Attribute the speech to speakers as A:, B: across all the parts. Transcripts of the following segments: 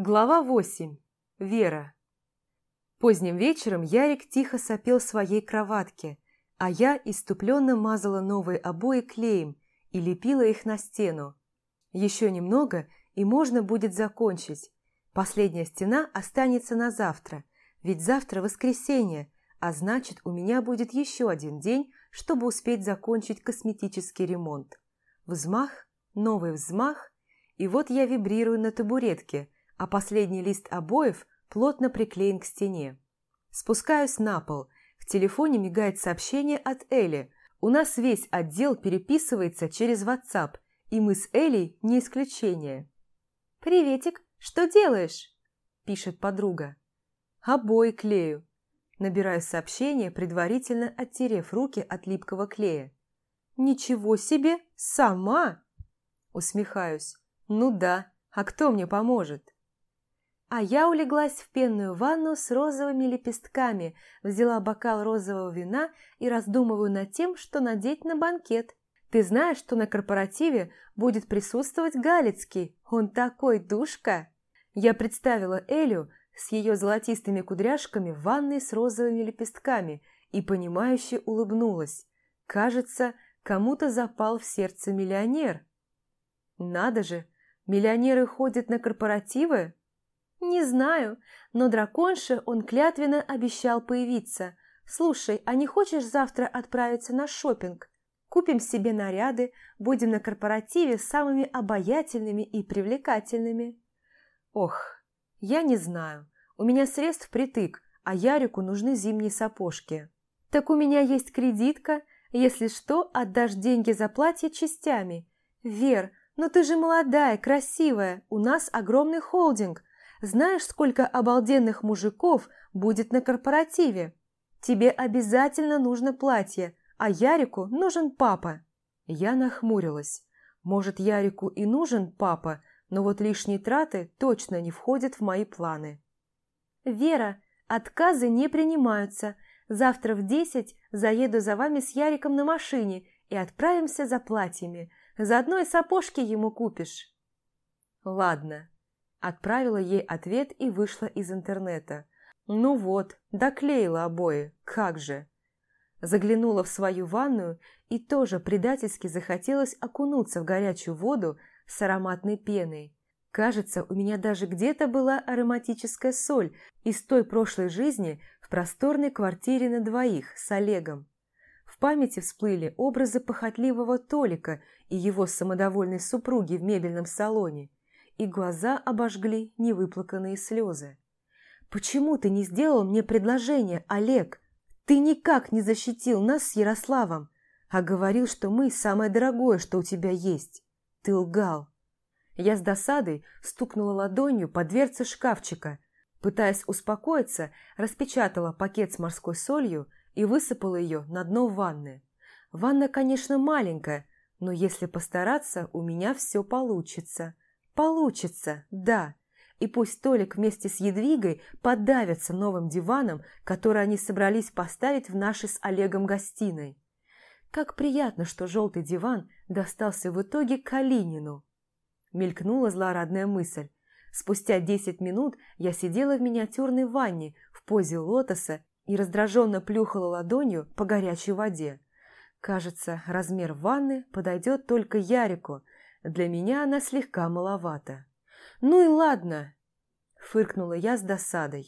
A: Глава 8. Вера. Поздним вечером Ярик тихо сопел в своей кроватке, а я иступленно мазала новые обои клеем и лепила их на стену. Еще немного, и можно будет закончить. Последняя стена останется на завтра, ведь завтра воскресенье, а значит, у меня будет еще один день, чтобы успеть закончить косметический ремонт. Взмах, новый взмах, и вот я вибрирую на табуретке – а последний лист обоев плотно приклеен к стене. Спускаюсь на пол. В телефоне мигает сообщение от Эли. У нас весь отдел переписывается через WhatsApp, и мы с Элей не исключение. «Приветик, что делаешь?» – пишет подруга. «Обои клею». Набираю сообщение, предварительно оттерев руки от липкого клея. «Ничего себе! Сама?» Усмехаюсь. «Ну да, а кто мне поможет?» А я улеглась в пенную ванну с розовыми лепестками, взяла бокал розового вина и раздумываю над тем, что надеть на банкет. Ты знаешь, что на корпоративе будет присутствовать Галицкий? Он такой душка! Я представила Элю с ее золотистыми кудряшками в ванной с розовыми лепестками и, понимающе улыбнулась. Кажется, кому-то запал в сердце миллионер. Надо же, миллионеры ходят на корпоративы? «Не знаю, но драконше он клятвенно обещал появиться. Слушай, а не хочешь завтра отправиться на шопинг? Купим себе наряды, будем на корпоративе самыми обаятельными и привлекательными». «Ох, я не знаю. У меня средств притык, а Ярику нужны зимние сапожки». «Так у меня есть кредитка. Если что, отдашь деньги за платье частями. Вер, но ты же молодая, красивая, у нас огромный холдинг. Знаешь, сколько обалденных мужиков будет на корпоративе? Тебе обязательно нужно платье, а Ярику нужен папа». Я нахмурилась. Может, Ярику и нужен папа, но вот лишние траты точно не входят в мои планы. «Вера, отказы не принимаются. Завтра в десять заеду за вами с Яриком на машине и отправимся за платьями. Заодно и сапожки ему купишь». «Ладно», Отправила ей ответ и вышла из интернета. Ну вот, доклеила обои, как же. Заглянула в свою ванную и тоже предательски захотелось окунуться в горячую воду с ароматной пеной. Кажется, у меня даже где-то была ароматическая соль из той прошлой жизни в просторной квартире на двоих с Олегом. В памяти всплыли образы похотливого Толика и его самодовольной супруги в мебельном салоне – и глаза обожгли невыплаканные слезы. «Почему ты не сделал мне предложение, Олег? Ты никак не защитил нас с Ярославом, а говорил, что мы самое дорогое, что у тебя есть. Ты лгал». Я с досадой стукнула ладонью по дверце шкафчика, пытаясь успокоиться, распечатала пакет с морской солью и высыпала ее на дно ванны. Ванна, конечно, маленькая, но если постараться, у меня все получится. Получится, да. И пусть Толик вместе с Едвигой подавятся новым диваном, который они собрались поставить в нашей с Олегом гостиной. Как приятно, что желтый диван достался в итоге Калинину. Мелькнула злорадная мысль. Спустя десять минут я сидела в миниатюрной ванне в позе лотоса и раздраженно плюхала ладонью по горячей воде. Кажется, размер ванны подойдет только Ярику – для меня она слегка маловата. «Ну и ладно!» – фыркнула я с досадой.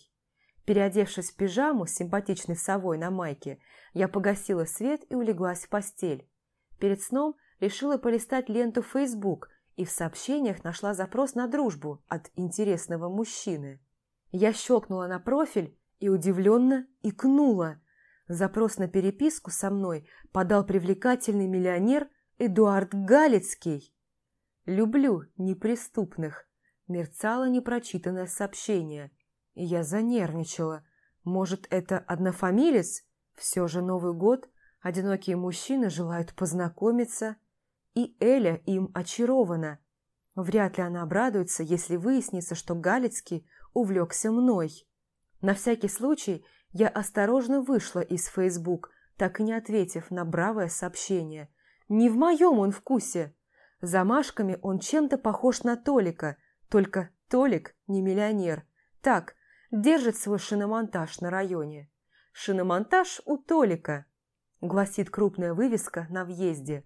A: Переодевшись в пижаму с симпатичной совой на майке, я погасила свет и улеглась в постель. Перед сном решила полистать ленту Facebook и в сообщениях нашла запрос на дружбу от интересного мужчины. Я щелкнула на профиль и удивленно икнула. Запрос на переписку со мной подал привлекательный миллионер Эдуард Галицкий. «Люблю неприступных», – мерцало непрочитанное сообщение. И я занервничала. Может, это однофамилец? Все же Новый год, одинокие мужчины желают познакомиться. И Эля им очарована. Вряд ли она обрадуется, если выяснится, что Галицкий увлекся мной. На всякий случай я осторожно вышла из Facebook, так и не ответив на бравое сообщение. Не в моем он вкусе. Замашками он чем-то похож на Толика, только Толик не миллионер. Так, держит свой шиномонтаж на районе. «Шиномонтаж у Толика», – гласит крупная вывеска на въезде.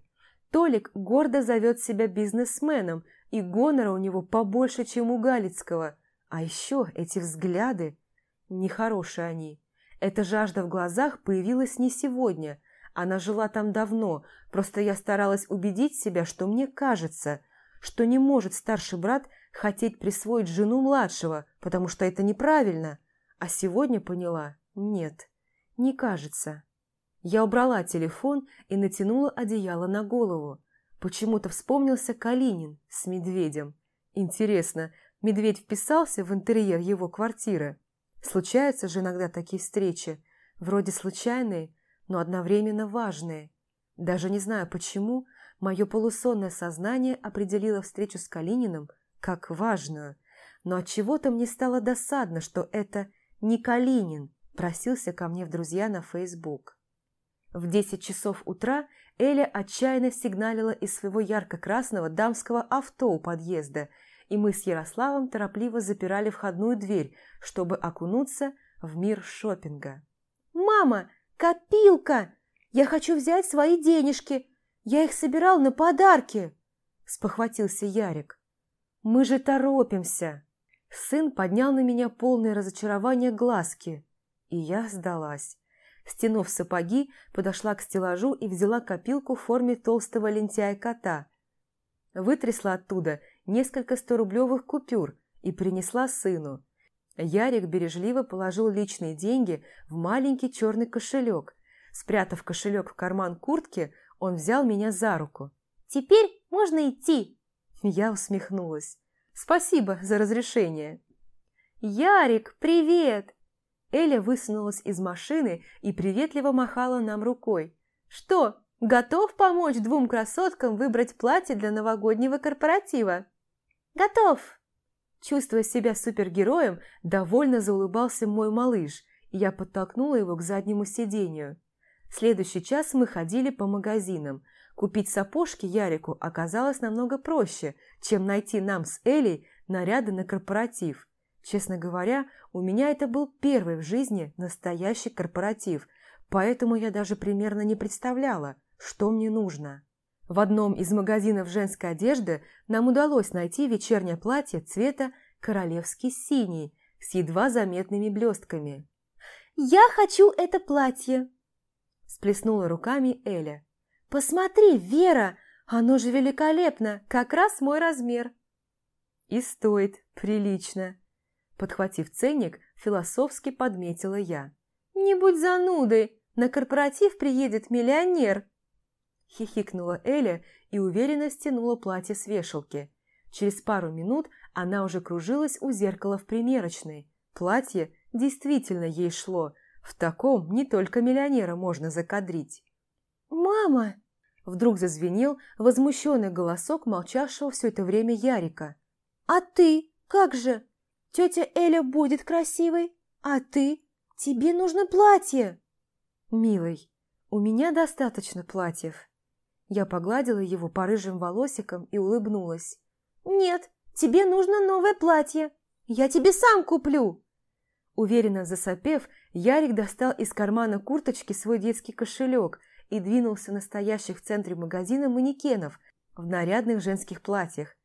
A: Толик гордо зовет себя бизнесменом, и гонора у него побольше, чем у Галицкого. А еще эти взгляды. Нехорошие они. Эта жажда в глазах появилась не сегодня. Она жила там давно, просто я старалась убедить себя, что мне кажется, что не может старший брат хотеть присвоить жену младшего, потому что это неправильно. А сегодня поняла – нет, не кажется. Я убрала телефон и натянула одеяло на голову. Почему-то вспомнился Калинин с медведем. Интересно, медведь вписался в интерьер его квартиры? Случаются же иногда такие встречи, вроде случайные, но одновременно важные. Даже не знаю почему, мое полусонное сознание определило встречу с Калининым как важную, но от чего то мне стало досадно, что это не Калинин просился ко мне в друзья на Фейсбук. В 10 часов утра Эля отчаянно сигналила из своего ярко-красного дамского авто у подъезда, и мы с Ярославом торопливо запирали входную дверь, чтобы окунуться в мир шопинга. «Мама, копилка! Я хочу взять свои денежки! Я их собирал на подарки!» – спохватился Ярик. «Мы же торопимся!» Сын поднял на меня полное разочарование глазки, и я сдалась. Стянув сапоги, подошла к стеллажу и взяла копилку в форме толстого лентяя-кота. Вытрясла оттуда несколько сторублевых купюр и принесла сыну. Ярик бережливо положил личные деньги в маленький черный кошелек. Спрятав кошелек в карман куртки, он взял меня за руку. «Теперь можно идти!» Я усмехнулась. «Спасибо за разрешение!» «Ярик, привет!» Эля высунулась из машины и приветливо махала нам рукой. «Что, готов помочь двум красоткам выбрать платье для новогоднего корпоратива?» «Готов!» Чувствуя себя супергероем, довольно заулыбался мой малыш, и я подтолкнула его к заднему сидению. Следующий час мы ходили по магазинам. Купить сапожки Ярику оказалось намного проще, чем найти нам с Элей наряды на корпоратив – Честно говоря, у меня это был первый в жизни настоящий корпоратив, поэтому я даже примерно не представляла, что мне нужно. В одном из магазинов женской одежды нам удалось найти вечернее платье цвета королевский синий с едва заметными блестками. «Я хочу это платье!» – сплеснула руками Эля. «Посмотри, Вера, оно же великолепно, как раз мой размер!» «И стоит прилично!» Подхватив ценник, философски подметила я. «Не будь занудой, на корпоратив приедет миллионер!» Хихикнула Эля и уверенно стянула платье с вешалки. Через пару минут она уже кружилась у зеркала в примерочной. Платье действительно ей шло. В таком не только миллионера можно закадрить. «Мама!» Вдруг зазвенел возмущенный голосок молчавшего все это время Ярика. «А ты? Как же? Тетя Эля будет красивой, а ты? Тебе нужно платье!» «Милый, у меня достаточно платьев». Я погладила его по рыжим волосикам и улыбнулась. «Нет, тебе нужно новое платье. Я тебе сам куплю!» Уверенно засопев, Ярик достал из кармана курточки свой детский кошелек и двинулся на стоящих в центре магазина манекенов в нарядных женских платьях.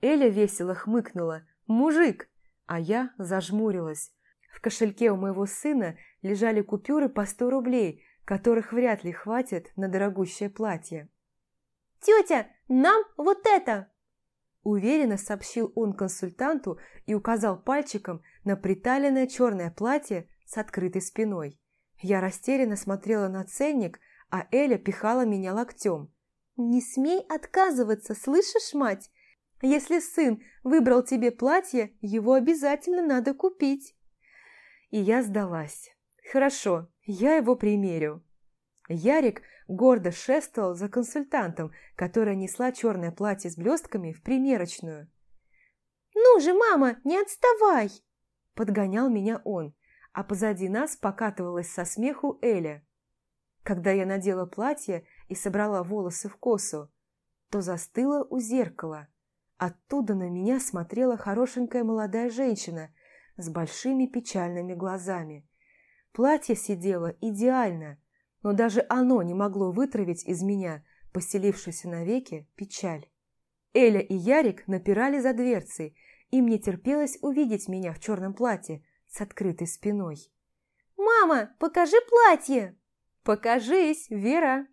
A: Эля весело хмыкнула. «Мужик, а я зажмурилась. В кошельке у моего сына лежали купюры по сто рублей, которых вряд ли хватит на дорогущее платье. «Тетя, нам вот это!» Уверенно сообщил он консультанту и указал пальчиком на приталенное черное платье с открытой спиной. Я растерянно смотрела на ценник, а Эля пихала меня локтем. «Не смей отказываться, слышишь, мать? Если сын выбрал тебе платье, его обязательно надо купить. И я сдалась. Хорошо, я его примерю. Ярик гордо шествовал за консультантом, которая несла черное платье с блестками в примерочную. «Ну же, мама, не отставай!» Подгонял меня он, а позади нас покатывалась со смеху Эля. Когда я надела платье и собрала волосы в косу, то застыла у зеркала – Оттуда на меня смотрела хорошенькая молодая женщина с большими печальными глазами. Платье сидело идеально, но даже оно не могло вытравить из меня поселившуюся навеки печаль. Эля и Ярик напирали за дверцей, им не терпелось увидеть меня в черном платье с открытой спиной.
B: «Мама, покажи платье!»
A: «Покажись, Вера!»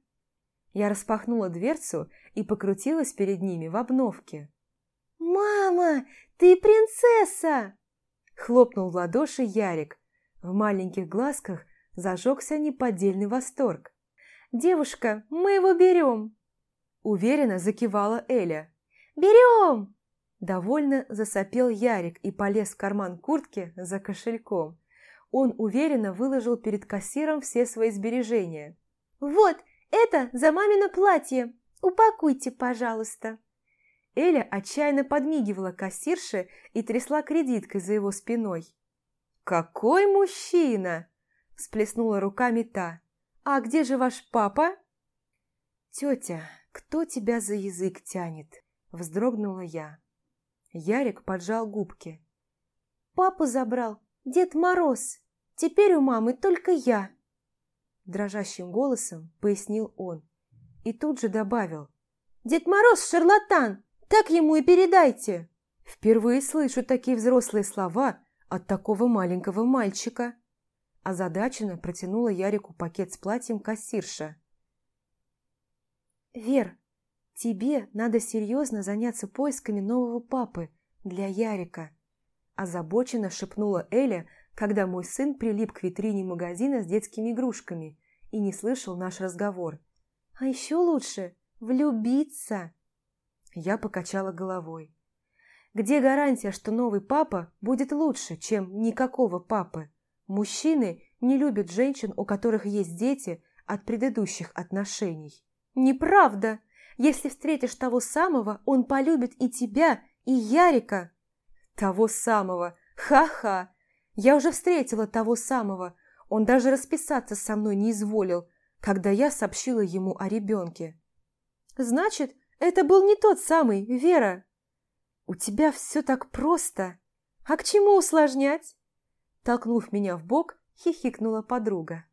A: Я распахнула дверцу и покрутилась перед ними в обновке.
B: «Мама, ты принцесса!»
A: Хлопнул в ладоши Ярик. В маленьких глазках зажегся неподдельный восторг.
B: «Девушка, мы его берем!»
A: Уверенно закивала Эля.
B: «Берем!»
A: Довольно засопел Ярик и полез в карман куртки за кошельком. Он уверенно выложил перед кассиром все свои сбережения.
B: «Вот, это за мамино платье! Упакуйте, пожалуйста!»
A: Эля отчаянно подмигивала кассирше и трясла кредиткой за его спиной. «Какой мужчина!» – всплеснула руками та. «А где же ваш папа?» «Тетя, кто тебя за язык тянет?» – вздрогнула я. Ярик поджал губки.
B: «Папу забрал Дед Мороз. Теперь у мамы только я!»
A: Дрожащим голосом пояснил он и тут же добавил.
B: «Дед Мороз шарлатан! Так ему и передайте!»
A: Впервые слышу такие взрослые слова от такого маленького мальчика. Озадаченно протянула Ярику пакет с платьем кассирша. «Вер, тебе надо серьезно заняться поисками нового папы для Ярика», озабоченно шепнула Эля, когда мой сын прилип к витрине магазина с детскими игрушками и не слышал наш разговор. «А еще лучше влюбиться!» Я покачала головой. Где гарантия, что новый папа будет лучше, чем никакого папы? Мужчины не любят женщин, у которых есть дети от предыдущих отношений.
B: Неправда! Если встретишь того самого, он полюбит и тебя, и Ярика.
A: Того самого! Ха-ха! Я уже встретила того самого. Он даже расписаться со мной не изволил, когда я сообщила ему о ребенке.
B: Значит, это был не тот самый, Вера.
A: У тебя все так просто.
B: А к чему усложнять?
A: Толкнув меня в бок, хихикнула подруга.